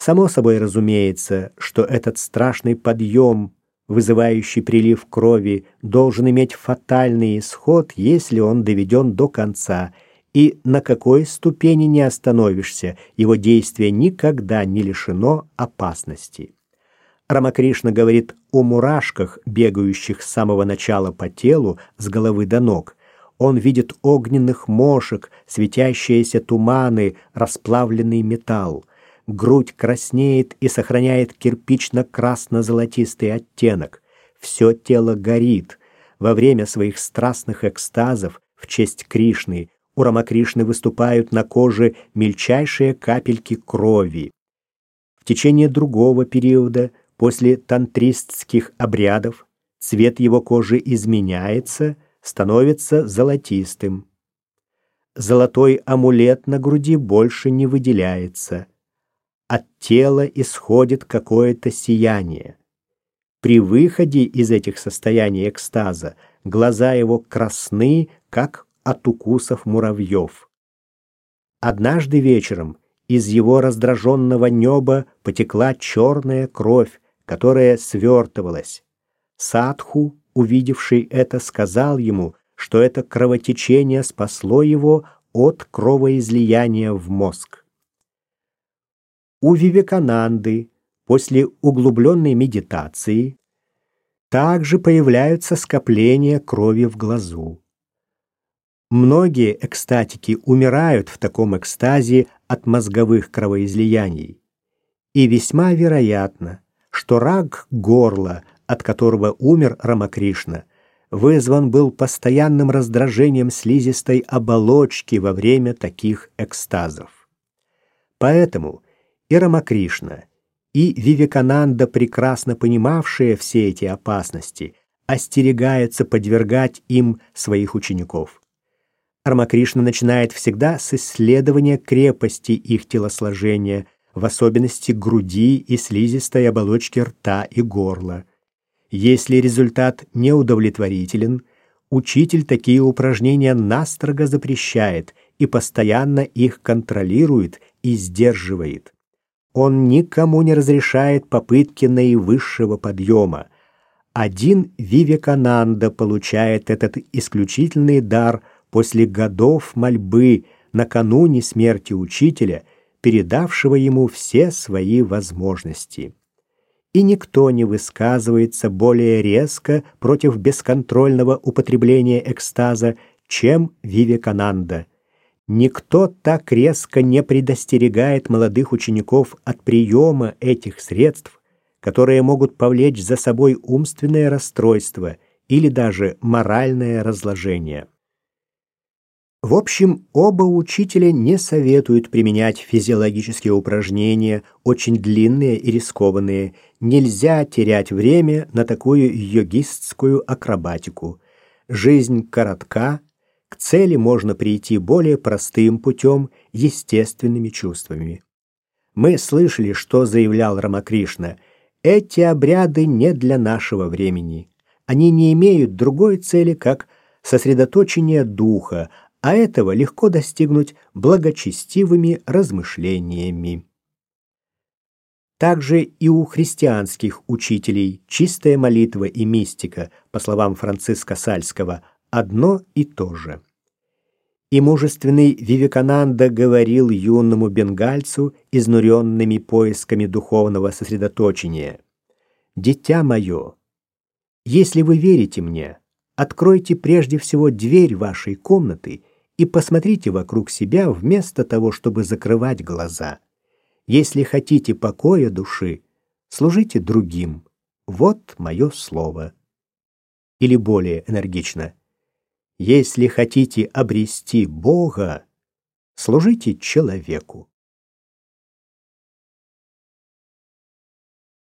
Само собой разумеется, что этот страшный подъем, вызывающий прилив крови, должен иметь фатальный исход, если он доведен до конца, и на какой ступени не остановишься, его действие никогда не лишено опасности. Рамакришна говорит о мурашках, бегающих с самого начала по телу, с головы до ног. Он видит огненных мошек, светящиеся туманы, расплавленный металл грудь краснеет и сохраняет кирпично-красно-золотистый оттенок. Все тело горит. Во время своих страстных экстазов в честь Кришны у Рамакришны выступают на коже мельчайшие капельки крови. В течение другого периода, после тантристских обрядов, цвет его кожи изменяется, становится золотистым. Золотой амулет на груди больше не выделяется от тела исходит какое-то сияние. При выходе из этих состояний экстаза глаза его красны, как от укусов муравьев. Однажды вечером из его раздраженного неба потекла черная кровь, которая свертывалась. Садху, увидевший это, сказал ему, что это кровотечение спасло его от кровоизлияния в мозг. У Вивекананды после углубленной медитации также появляются скопления крови в глазу. Многие экстатики умирают в таком экстазе от мозговых кровоизлияний. И весьма вероятно, что рак горла, от которого умер Рамакришна, вызван был постоянным раздражением слизистой оболочки во время таких экстазов. Поэтому и Рамакришна, и Вивекананда, прекрасно понимавшие все эти опасности, остерегаются подвергать им своих учеников. Рамакришна начинает всегда с исследования крепости их телосложения, в особенности груди и слизистой оболочки рта и горла. Если результат неудовлетворителен, учитель такие упражнения настрого запрещает и постоянно их контролирует и сдерживает. Он никому не разрешает попытки наивысшего подъема. Один Вивекананда получает этот исключительный дар после годов мольбы накануне смерти учителя, передавшего ему все свои возможности. И никто не высказывается более резко против бесконтрольного употребления экстаза, чем Вивекананда. Никто так резко не предостерегает молодых учеников от приема этих средств, которые могут повлечь за собой умственное расстройство или даже моральное разложение. В общем, оба учителя не советуют применять физиологические упражнения, очень длинные и рискованные. Нельзя терять время на такую йогистскую акробатику. Жизнь коротка, к цели можно прийти более простым путем, естественными чувствами. Мы слышали, что заявлял Рамакришна. Эти обряды не для нашего времени. Они не имеют другой цели, как сосредоточение духа, а этого легко достигнуть благочестивыми размышлениями. Также и у христианских учителей чистая молитва и мистика, по словам Франциска Сальского, одно и то же. И мужественный Вивекананда говорил юному бенгальцу, изнуренными поисками духовного сосредоточения. «Дитя мое, если вы верите мне, откройте прежде всего дверь вашей комнаты и посмотрите вокруг себя вместо того, чтобы закрывать глаза. Если хотите покоя души, служите другим. Вот мое слово». Или более энергично – если хотите обрести Бога, служите человеку.